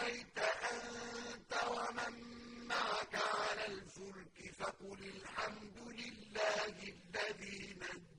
أَوَيْتَ أَنتَ وَمَن مَّعَكَ عَلَى الْفُلْكِ فَقُلِ الْحَمْدُ لِلَّهِ الَّذِي نجاك